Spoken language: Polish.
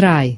kraj.